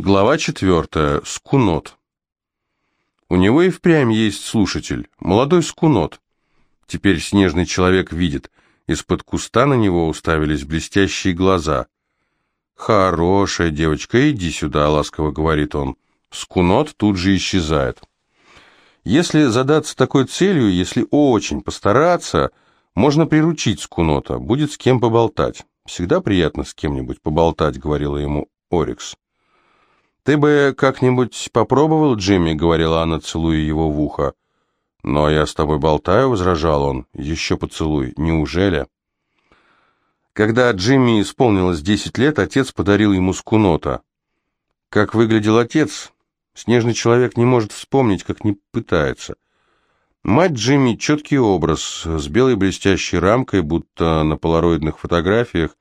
Глава четвертая. Скунот. У него и впрямь есть слушатель, молодой скунот. Теперь снежный человек видит, из-под куста на него уставились блестящие глаза. «Хорошая девочка, иди сюда», — ласково говорит он. Скунот тут же исчезает. Если задаться такой целью, если очень постараться, можно приручить скунота, будет с кем поболтать. Всегда приятно с кем-нибудь поболтать, говорила ему Орикс. «Ты бы как-нибудь попробовал, Джимми?» — говорила она, целуя его в ухо. «Но я с тобой болтаю», — возражал он. «Еще поцелуй. Неужели?» Когда Джимми исполнилось десять лет, отец подарил ему скунота. Как выглядел отец, снежный человек не может вспомнить, как не пытается. Мать Джимми — четкий образ, с белой блестящей рамкой, будто на полароидных фотографиях,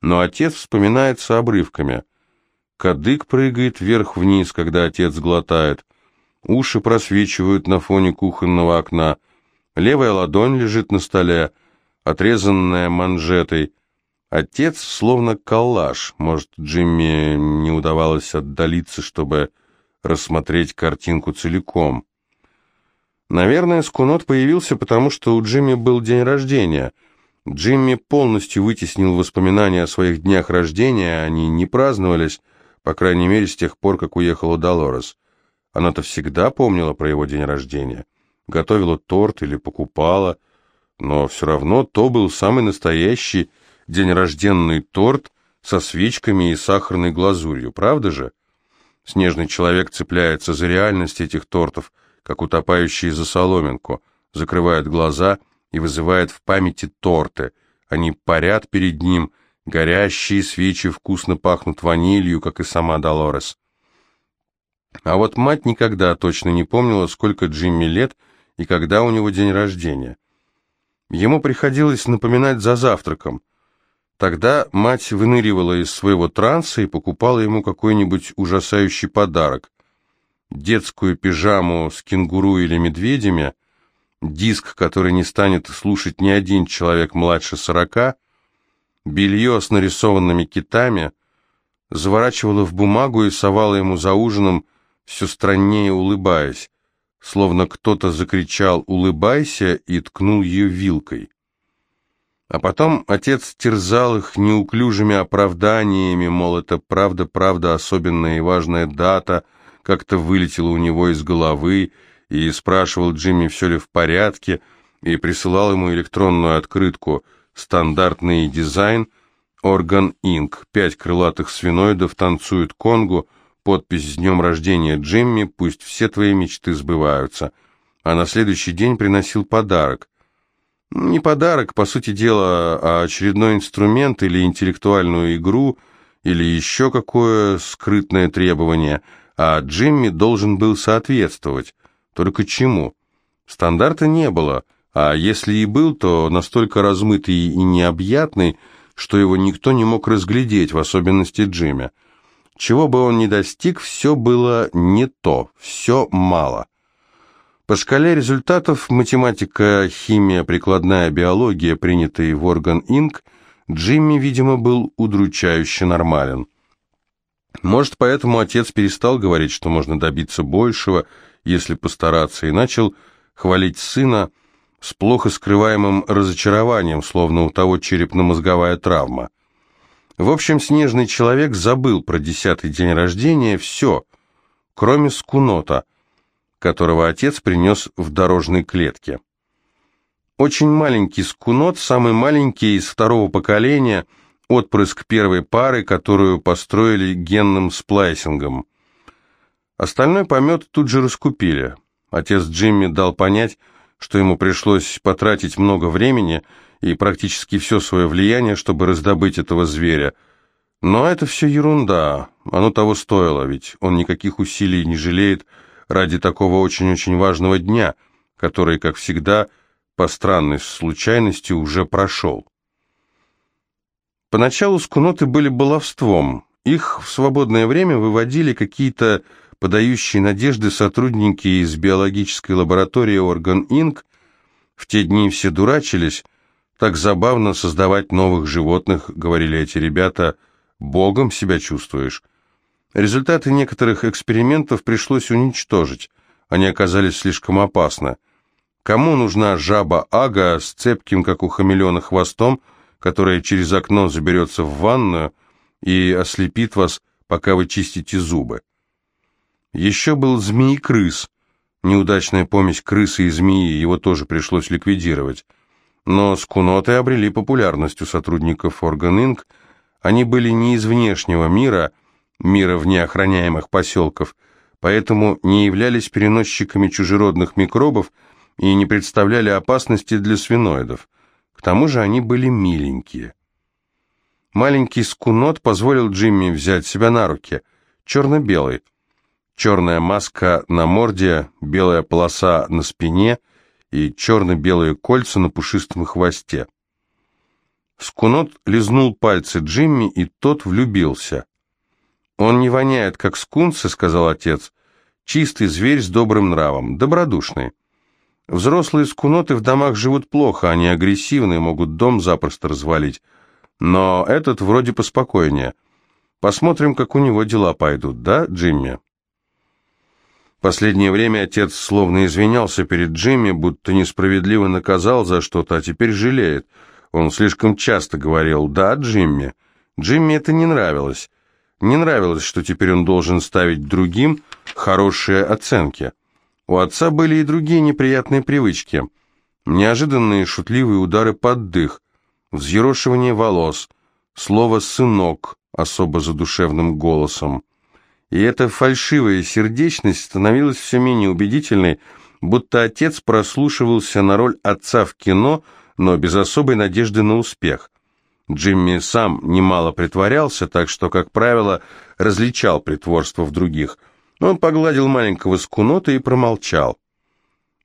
но отец вспоминается обрывками — Кадык прыгает вверх-вниз, когда отец глотает. Уши просвечивают на фоне кухонного окна. Левая ладонь лежит на столе, отрезанная манжетой. Отец словно коллаж. Может, Джимми не удавалось отдалиться, чтобы рассмотреть картинку целиком. Наверное, скунот появился, потому что у Джимми был день рождения. Джимми полностью вытеснил воспоминания о своих днях рождения, они не праздновались, по крайней мере, с тех пор, как уехала Долорес. Она-то всегда помнила про его день рождения. Готовила торт или покупала. Но все равно то был самый настоящий день рожденный торт со свечками и сахарной глазурью, правда же? Снежный человек цепляется за реальность этих тортов, как утопающий за соломинку, закрывает глаза и вызывает в памяти торты. Они парят перед ним – Горящие свечи вкусно пахнут ванилью, как и сама Долорес. А вот мать никогда точно не помнила, сколько Джимми лет и когда у него день рождения. Ему приходилось напоминать за завтраком. Тогда мать выныривала из своего транса и покупала ему какой-нибудь ужасающий подарок. Детскую пижаму с кенгуру или медведями, диск, который не станет слушать ни один человек младше сорока, белье с нарисованными китами, заворачивала в бумагу и совала ему за ужином, все страннее улыбаясь, словно кто-то закричал «улыбайся» и ткнул ее вилкой. А потом отец терзал их неуклюжими оправданиями, мол, это правда-правда особенная и важная дата, как-то вылетела у него из головы, и спрашивал Джимми, все ли в порядке, и присылал ему электронную открытку – Стандартный дизайн, Орган Инк, пять крылатых свиноидов танцуют конгу, подпись «С днем рождения, Джимми, пусть все твои мечты сбываются». А на следующий день приносил подарок. Не подарок, по сути дела, а очередной инструмент или интеллектуальную игру, или еще какое скрытное требование, а Джимми должен был соответствовать. Только чему? Стандарта не было, а если и был, то настолько размытый и необъятный, что его никто не мог разглядеть, в особенности Джимми. Чего бы он ни достиг, все было не то, все мало. По шкале результатов математика, химия, прикладная биология, принятые в орган Инк, Джимми, видимо, был удручающе нормален. Может, поэтому отец перестал говорить, что можно добиться большего, если постараться, и начал хвалить сына, с плохо скрываемым разочарованием, словно у того черепно-мозговая травма. В общем, снежный человек забыл про десятый день рождения все, кроме скунота, которого отец принес в дорожной клетке. Очень маленький скунот, самый маленький из второго поколения, отпрыск первой пары, которую построили генным сплайсингом. Остальной помет тут же раскупили. Отец Джимми дал понять, что ему пришлось потратить много времени и практически все свое влияние, чтобы раздобыть этого зверя. Но это все ерунда, оно того стоило, ведь он никаких усилий не жалеет ради такого очень-очень важного дня, который, как всегда, по странной случайности уже прошел. Поначалу скуноты были баловством, их в свободное время выводили какие-то подающие надежды сотрудники из биологической лаборатории Орган Инк. В те дни все дурачились. Так забавно создавать новых животных, говорили эти ребята. Богом себя чувствуешь. Результаты некоторых экспериментов пришлось уничтожить, они оказались слишком опасны. Кому нужна жаба-ага с цепким, как у хамелеона, хвостом, которая через окно заберется в ванную и ослепит вас, пока вы чистите зубы? Еще был змеи-крыс, неудачная помесь крысы и змеи, его тоже пришлось ликвидировать. Но скуноты обрели популярность у сотрудников Орган Инк. Они были не из внешнего мира, мира вне охраняемых поселков, поэтому не являлись переносчиками чужеродных микробов и не представляли опасности для свиноидов. К тому же они были миленькие. Маленький скунот позволил Джимми взять себя на руки, черно-белый. Черная маска на морде, белая полоса на спине — и черно-белые кольца на пушистом хвосте. Скунот лизнул пальцы Джимми, и тот влюбился. «Он не воняет, как скунсы», — сказал отец. «Чистый зверь с добрым нравом, добродушный. Взрослые скуноты в домах живут плохо, они агрессивные, могут дом запросто развалить. Но этот вроде поспокойнее. Посмотрим, как у него дела пойдут, да, Джимми?» Последнее время отец словно извинялся перед Джимми, будто несправедливо наказал за что-то, а теперь жалеет. Он слишком часто говорил «да, Джимми». Джимми это не нравилось. Не нравилось, что теперь он должен ставить другим хорошие оценки. У отца были и другие неприятные привычки. Неожиданные шутливые удары под дых, взъерошивание волос, слово «сынок» особо задушевным голосом и эта фальшивая сердечность становилась все менее убедительной, будто отец прослушивался на роль отца в кино, но без особой надежды на успех. Джимми сам немало притворялся, так что, как правило, различал притворство в других. Он погладил маленького скунота и промолчал.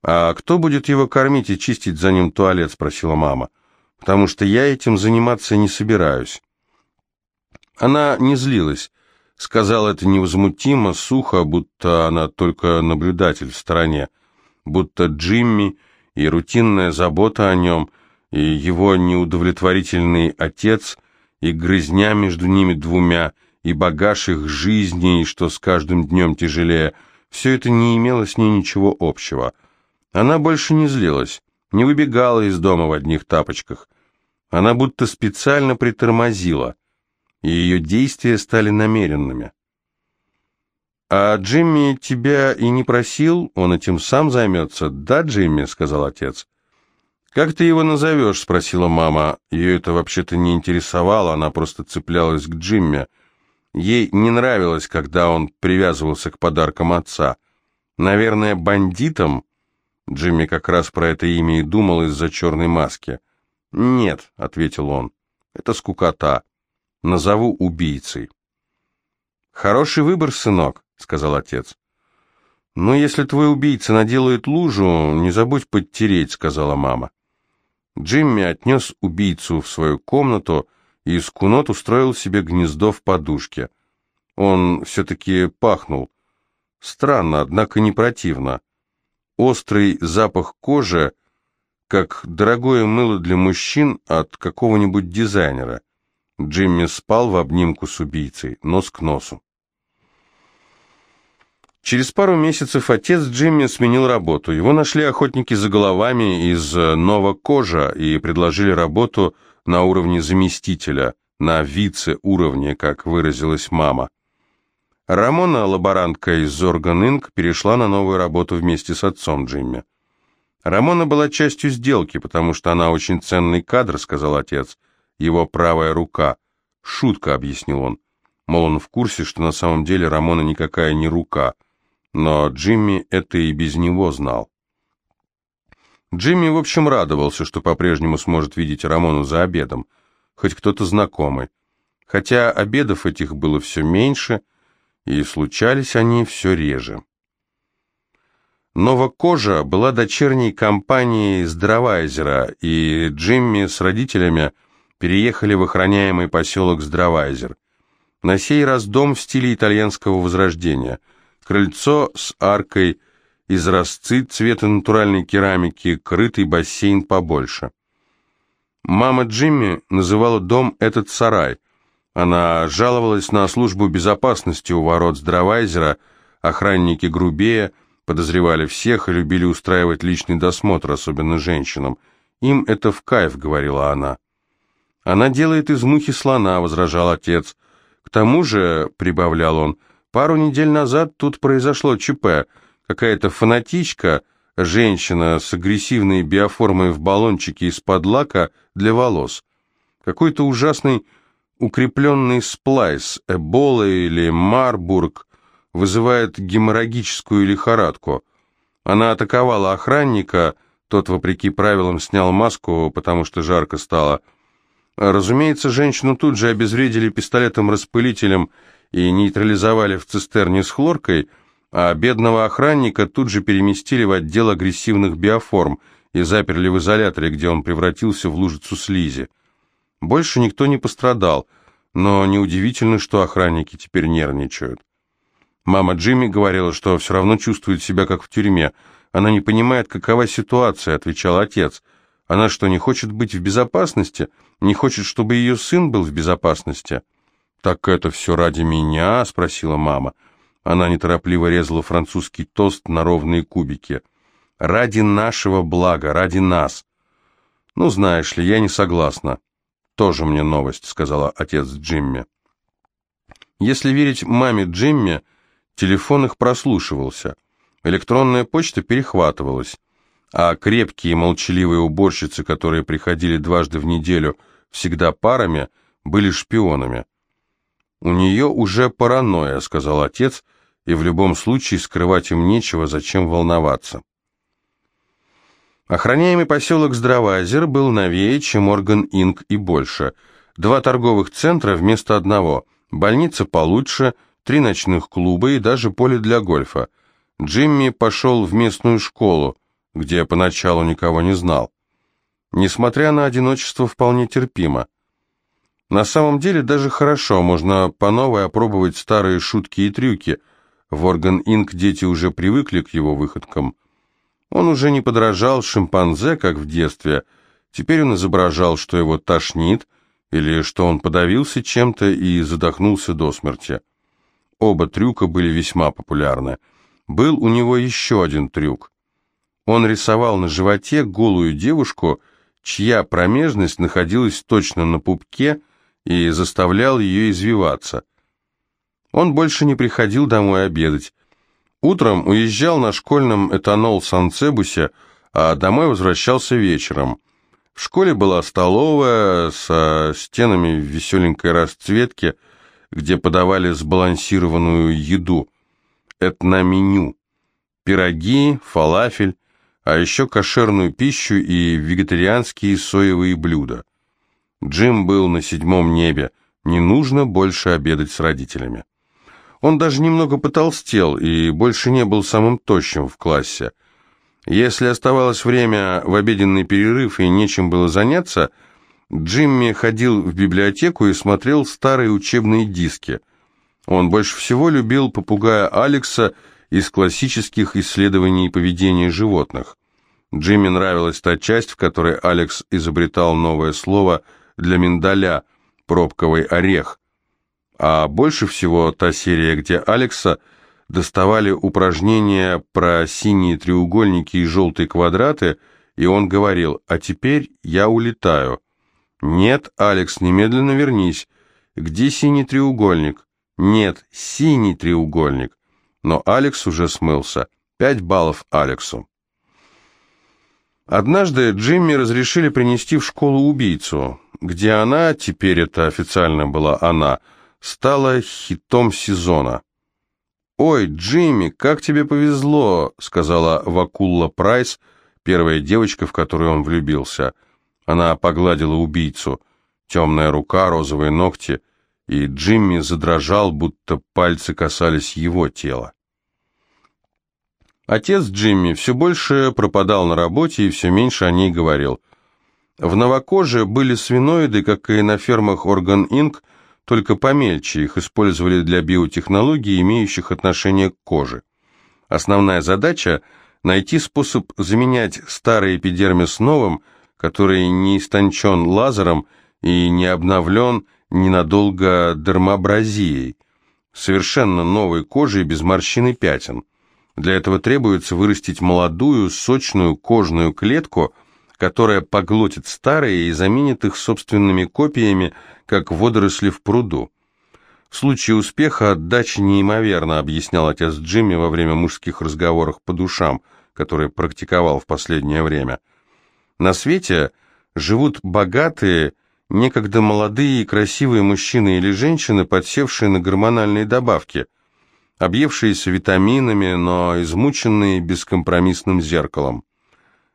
«А кто будет его кормить и чистить за ним туалет?» — спросила мама. «Потому что я этим заниматься не собираюсь». Она не злилась. Сказал это невозмутимо, сухо, будто она только наблюдатель в стороне, будто Джимми и рутинная забота о нем, и его неудовлетворительный отец, и грызня между ними двумя, и багаж их жизни, и что с каждым днем тяжелее, все это не имело с ней ничего общего. Она больше не злилась, не выбегала из дома в одних тапочках. Она будто специально притормозила, и ее действия стали намеренными. «А Джимми тебя и не просил, он этим сам займется, да, Джимми?» — сказал отец. «Как ты его назовешь?» — спросила мама. Ее это вообще-то не интересовало, она просто цеплялась к Джимми. Ей не нравилось, когда он привязывался к подаркам отца. «Наверное, бандитом?» Джимми как раз про это имя и думал из-за черной маски. «Нет», — ответил он, — «это скукота» назову убийцей. «Хороший выбор, сынок», — сказал отец. «Но если твой убийца наделает лужу, не забудь подтереть», — сказала мама. Джимми отнес убийцу в свою комнату, и Скунот устроил себе гнездо в подушке. Он все-таки пахнул. Странно, однако не противно. Острый запах кожи, как дорогое мыло для мужчин от какого-нибудь дизайнера. Джимми спал в обнимку с убийцей, нос к носу. Через пару месяцев отец Джимми сменил работу. Его нашли охотники за головами из Новокожа и предложили работу на уровне заместителя, на вице-уровне, как выразилась мама. Рамона, лаборантка из Зорган Инк, перешла на новую работу вместе с отцом Джимми. Рамона была частью сделки, потому что она очень ценный кадр, сказал отец его правая рука. Шутка, объяснил он. Мол, он в курсе, что на самом деле Рамона никакая не рука. Но Джимми это и без него знал. Джимми, в общем, радовался, что по-прежнему сможет видеть Рамону за обедом, хоть кто-то знакомый. Хотя обедов этих было все меньше, и случались они все реже. Новокожа была дочерней компанией Здравайзера, и Джимми с родителями – переехали в охраняемый поселок Здравайзер. На сей раз дом в стиле итальянского возрождения. Крыльцо с аркой, изразцы цвета натуральной керамики, крытый бассейн побольше. Мама Джимми называла дом этот сарай. Она жаловалась на службу безопасности у ворот Здравайзера, охранники грубее, подозревали всех и любили устраивать личный досмотр, особенно женщинам. Им это в кайф, говорила она. Она делает из мухи слона, возражал отец. К тому же, прибавлял он, пару недель назад тут произошло ЧП. Какая-то фанатичка, женщина с агрессивной биоформой в баллончике из-под лака для волос. Какой-то ужасный укрепленный сплайс, эбола или марбург, вызывает геморрагическую лихорадку. Она атаковала охранника, тот, вопреки правилам, снял маску, потому что жарко стало. Разумеется, женщину тут же обезвредили пистолетом-распылителем и нейтрализовали в цистерне с хлоркой, а бедного охранника тут же переместили в отдел агрессивных биоформ и заперли в изоляторе, где он превратился в лужицу слизи. Больше никто не пострадал, но неудивительно, что охранники теперь нервничают. Мама Джимми говорила, что все равно чувствует себя как в тюрьме. Она не понимает, какова ситуация, отвечал отец. Она что, не хочет быть в безопасности? Не хочет, чтобы ее сын был в безопасности? Так это все ради меня? спросила мама. Она неторопливо резала французский тост на ровные кубики. Ради нашего блага, ради нас. Ну, знаешь ли, я не согласна. Тоже мне новость, сказала отец Джимми. Если верить маме Джимми, Телефон их прослушивался. Электронная почта перехватывалась. А крепкие молчаливые уборщицы, которые приходили дважды в неделю, всегда парами, были шпионами. «У нее уже паранойя», — сказал отец, «и в любом случае скрывать им нечего, зачем волноваться». Охраняемый поселок Здравайзер был новее, чем Орган Инк и больше. Два торговых центра вместо одного, больница получше — три ночных клуба и даже поле для гольфа. Джимми пошел в местную школу, где поначалу никого не знал. Несмотря на одиночество, вполне терпимо. На самом деле даже хорошо, можно по новой опробовать старые шутки и трюки. В Орган Инк дети уже привыкли к его выходкам. Он уже не подражал шимпанзе, как в детстве. Теперь он изображал, что его тошнит, или что он подавился чем-то и задохнулся до смерти. Оба трюка были весьма популярны. Был у него еще один трюк. Он рисовал на животе голую девушку, чья промежность находилась точно на пупке, и заставлял ее извиваться. Он больше не приходил домой обедать. Утром уезжал на школьном этанол-санцебусе, а домой возвращался вечером. В школе была столовая со стенами веселенькой расцветке – где подавали сбалансированную еду, этноменю, пироги, фалафель, а еще кошерную пищу и вегетарианские соевые блюда. Джим был на седьмом небе, не нужно больше обедать с родителями. Он даже немного потолстел и больше не был самым тощим в классе. Если оставалось время в обеденный перерыв и нечем было заняться – Джимми ходил в библиотеку и смотрел старые учебные диски. Он больше всего любил попугая Алекса из классических исследований поведения животных. Джимми нравилась та часть, в которой Алекс изобретал новое слово для миндаля – пробковый орех. А больше всего та серия, где Алекса доставали упражнения про синие треугольники и желтые квадраты, и он говорил «А теперь я улетаю». «Нет, Алекс, немедленно вернись. Где синий треугольник?» «Нет, синий треугольник». Но Алекс уже смылся. Пять баллов Алексу. Однажды Джимми разрешили принести в школу убийцу, где она, теперь это официально была она, стала хитом сезона. «Ой, Джимми, как тебе повезло», — сказала Вакулла Прайс, первая девочка, в которую он влюбился — она погладила убийцу. Темная рука, розовые ногти, и Джимми задрожал, будто пальцы касались его тела. Отец Джимми все больше пропадал на работе и все меньше о ней говорил. В Новокоже были свиноиды, как и на фермах Орган Инк, только помельче, их использовали для биотехнологий, имеющих отношение к коже. Основная задача – найти способ заменять старый эпидермис новым – который не истончен лазером и не обновлен ненадолго дермабразией, совершенно новой кожей без морщин и пятен. Для этого требуется вырастить молодую, сочную кожную клетку, которая поглотит старые и заменит их собственными копиями, как водоросли в пруду. В случае успеха отдача неимоверна, объяснял отец Джимми во время мужских разговоров по душам, которые практиковал в последнее время. На свете живут богатые, некогда молодые и красивые мужчины или женщины, подсевшие на гормональные добавки, объевшиеся витаминами, но измученные бескомпромиссным зеркалом.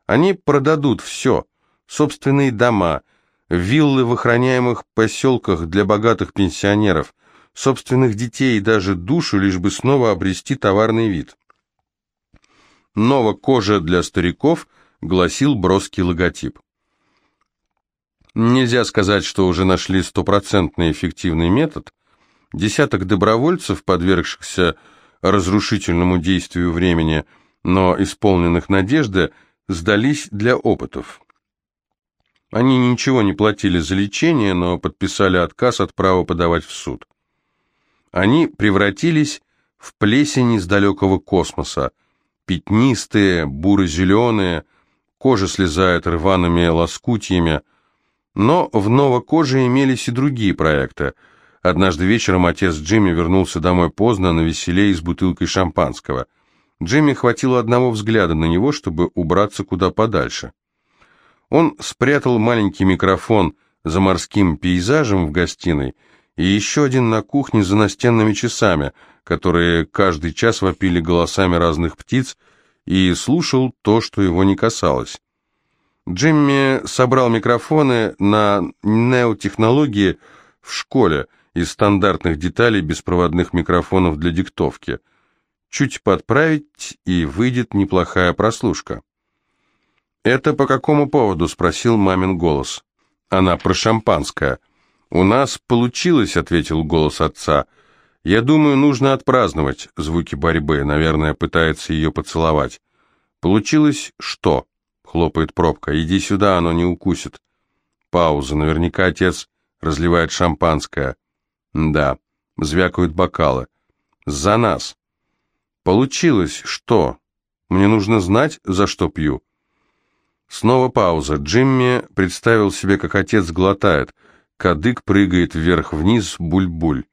Они продадут все, собственные дома, виллы в охраняемых поселках для богатых пенсионеров – собственных детей и даже душу, лишь бы снова обрести товарный вид. «Нова кожа для стариков», — гласил броский логотип. Нельзя сказать, что уже нашли стопроцентный эффективный метод. Десяток добровольцев, подвергшихся разрушительному действию времени, но исполненных надежды, сдались для опытов. Они ничего не платили за лечение, но подписали отказ от права подавать в суд. Они превратились в плесень из далекого космоса. Пятнистые, буро-зеленые, кожа слезает рваными лоскутьями. Но в новокоже имелись и другие проекты. Однажды вечером отец Джимми вернулся домой поздно, на веселее с бутылкой шампанского. Джимми хватило одного взгляда на него, чтобы убраться куда подальше. Он спрятал маленький микрофон за морским пейзажем в гостиной и еще один на кухне за настенными часами, которые каждый час вопили голосами разных птиц, и слушал то, что его не касалось. Джимми собрал микрофоны на неотехнологии в школе из стандартных деталей беспроводных микрофонов для диктовки. Чуть подправить, и выйдет неплохая прослушка. «Это по какому поводу?» — спросил мамин голос. «Она про шампанское». «У нас получилось», — ответил голос отца. «Я думаю, нужно отпраздновать». Звуки борьбы, наверное, пытается ее поцеловать. «Получилось что?» — хлопает пробка. «Иди сюда, оно не укусит». Пауза. Наверняка отец разливает шампанское. Да, звякают бокалы. «За нас». «Получилось что?» «Мне нужно знать, за что пью». Снова пауза. Джимми представил себе, как отец глотает — Кадык прыгает вверх-вниз, буль-буль.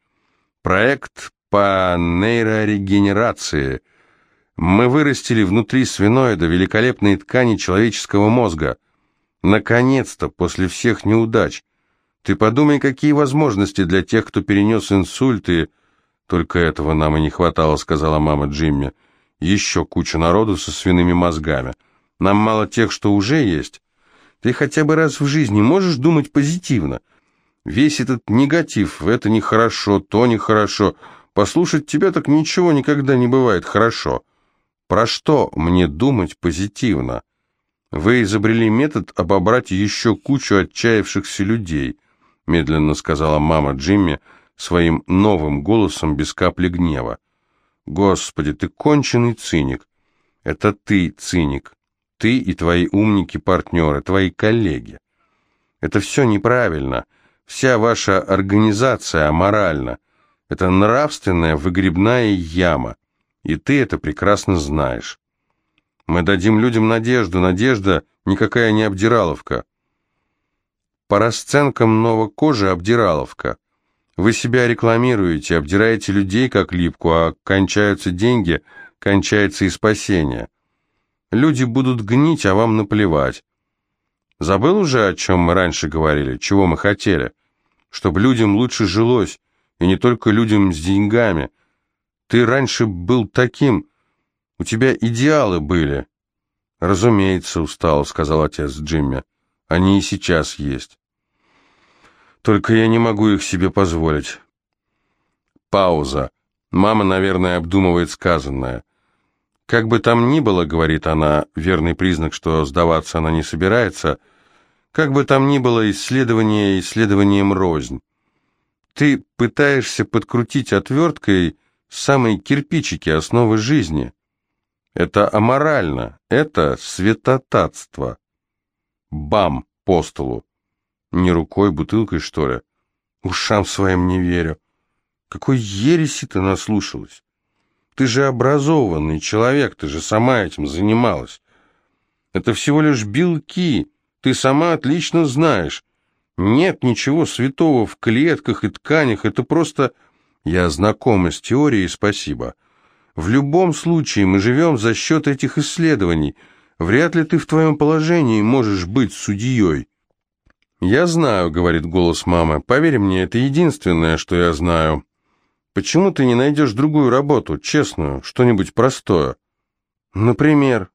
Проект по нейрорегенерации. Мы вырастили внутри свиноида великолепные ткани человеческого мозга. Наконец-то, после всех неудач. Ты подумай, какие возможности для тех, кто перенес инсульт и... Только этого нам и не хватало, сказала мама Джимми. Еще куча народу со свиными мозгами. Нам мало тех, что уже есть. Ты хотя бы раз в жизни можешь думать позитивно. Весь этот негатив, это нехорошо, то нехорошо. Послушать тебя так ничего никогда не бывает хорошо. Про что мне думать позитивно? Вы изобрели метод обобрать еще кучу отчаявшихся людей, медленно сказала мама Джимми своим новым голосом без капли гнева. Господи, ты конченый циник. Это ты циник. Ты и твои умники-партнеры, твои коллеги. Это все неправильно. Вся ваша организация аморальна. Это нравственная выгребная яма, и ты это прекрасно знаешь. Мы дадим людям надежду. Надежда никакая не обдираловка. По расценкам новокожи обдираловка. Вы себя рекламируете, обдираете людей как липку, а кончаются деньги, кончается и спасение. Люди будут гнить, а вам наплевать. Забыл уже, о чем мы раньше говорили, чего мы хотели? Чтобы людям лучше жилось, и не только людям с деньгами. Ты раньше был таким, у тебя идеалы были. Разумеется, устал, сказал отец Джимми. Они и сейчас есть. Только я не могу их себе позволить. Пауза. Мама, наверное, обдумывает сказанное. Как бы там ни было, говорит она, верный признак, что сдаваться она не собирается — как бы там ни было, исследование исследованием рознь. Ты пытаешься подкрутить отверткой самые кирпичики основы жизни. Это аморально, это святотатство. Бам по столу. Не рукой, бутылкой, что ли? Ушам своим не верю. Какой ереси ты наслушалась? Ты же образованный человек, ты же сама этим занималась. Это всего лишь белки, ты сама отлично знаешь. Нет ничего святого в клетках и тканях, это просто... Я знакома с теорией, спасибо. В любом случае мы живем за счет этих исследований. Вряд ли ты в твоем положении можешь быть судьей. «Я знаю», — говорит голос мамы. «Поверь мне, это единственное, что я знаю. Почему ты не найдешь другую работу, честную, что-нибудь простое? Например,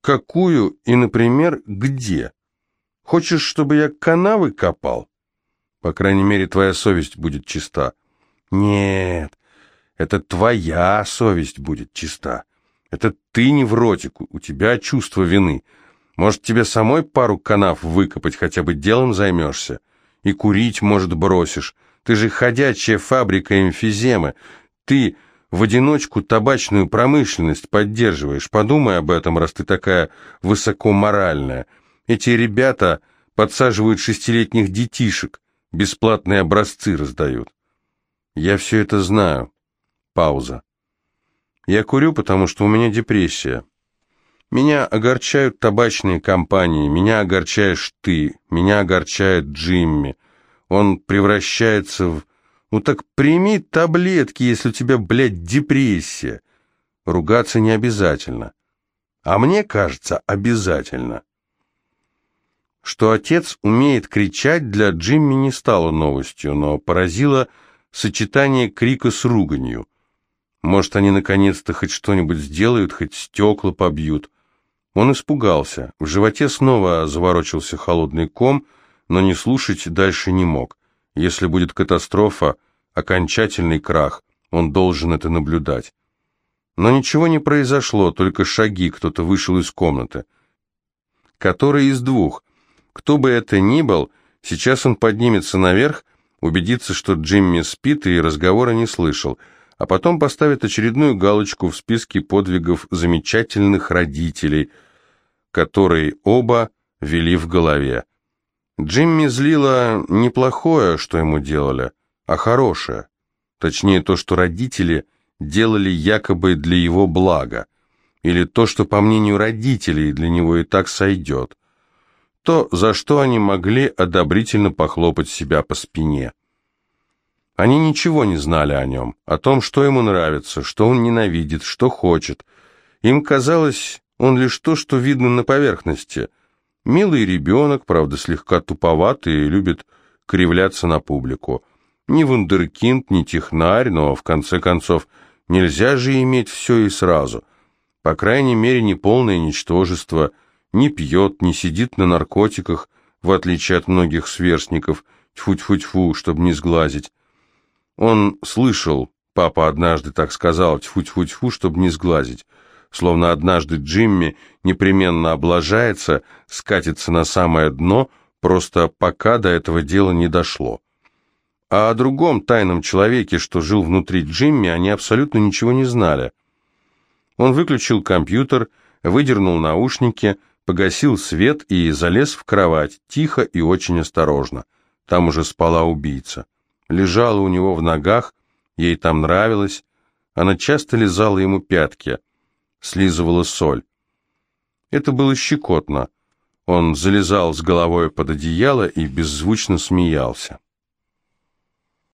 какую и, например, где? Хочешь, чтобы я канавы копал? По крайней мере, твоя совесть будет чиста. Нет, это твоя совесть будет чиста. Это ты невротик, у тебя чувство вины». Может, тебе самой пару канав выкопать, хотя бы делом займешься? И курить, может, бросишь. Ты же ходячая фабрика эмфиземы. Ты в одиночку табачную промышленность поддерживаешь. Подумай об этом, раз ты такая высокоморальная. Эти ребята подсаживают шестилетних детишек, бесплатные образцы раздают. Я все это знаю. Пауза. Я курю, потому что у меня депрессия. Меня огорчают табачные компании, меня огорчаешь ты, меня огорчает Джимми. Он превращается в... Ну так прими таблетки, если у тебя, блядь, депрессия. Ругаться не обязательно. А мне кажется, обязательно. Что отец умеет кричать, для Джимми не стало новостью, но поразило сочетание крика с руганью. Может, они наконец-то хоть что-нибудь сделают, хоть стекла побьют. Он испугался. В животе снова заворочился холодный ком, но не слушать дальше не мог. Если будет катастрофа, окончательный крах, он должен это наблюдать. Но ничего не произошло, только шаги, кто-то вышел из комнаты. Который из двух? Кто бы это ни был, сейчас он поднимется наверх, убедится, что Джимми спит и разговора не слышал, а потом поставит очередную галочку в списке подвигов замечательных родителей, которые оба вели в голове. Джимми злило неплохое, что ему делали, а хорошее. Точнее, то, что родители делали якобы для его блага, или то, что, по мнению родителей, для него и так сойдет. То, за что они могли одобрительно похлопать себя по спине. Они ничего не знали о нем, о том, что ему нравится, что он ненавидит, что хочет. Им казалось, он лишь то, что видно на поверхности. Милый ребенок, правда, слегка туповатый и любит кривляться на публику. Ни вундеркинд, ни технарь, но, в конце концов, нельзя же иметь все и сразу. По крайней мере, не полное ничтожество, не пьет, не сидит на наркотиках, в отличие от многих сверстников, тьфу-тьфу-тьфу, чтобы не сглазить. Он слышал, папа однажды так сказал, тьфу-тьфу-тьфу, чтобы не сглазить, словно однажды Джимми непременно облажается, скатится на самое дно, просто пока до этого дела не дошло. А о другом тайном человеке, что жил внутри Джимми, они абсолютно ничего не знали. Он выключил компьютер, выдернул наушники, погасил свет и залез в кровать, тихо и очень осторожно. Там уже спала убийца лежала у него в ногах, ей там нравилось. Она часто лизала ему пятки, слизывала соль. Это было щекотно. Он залезал с головой под одеяло и беззвучно смеялся.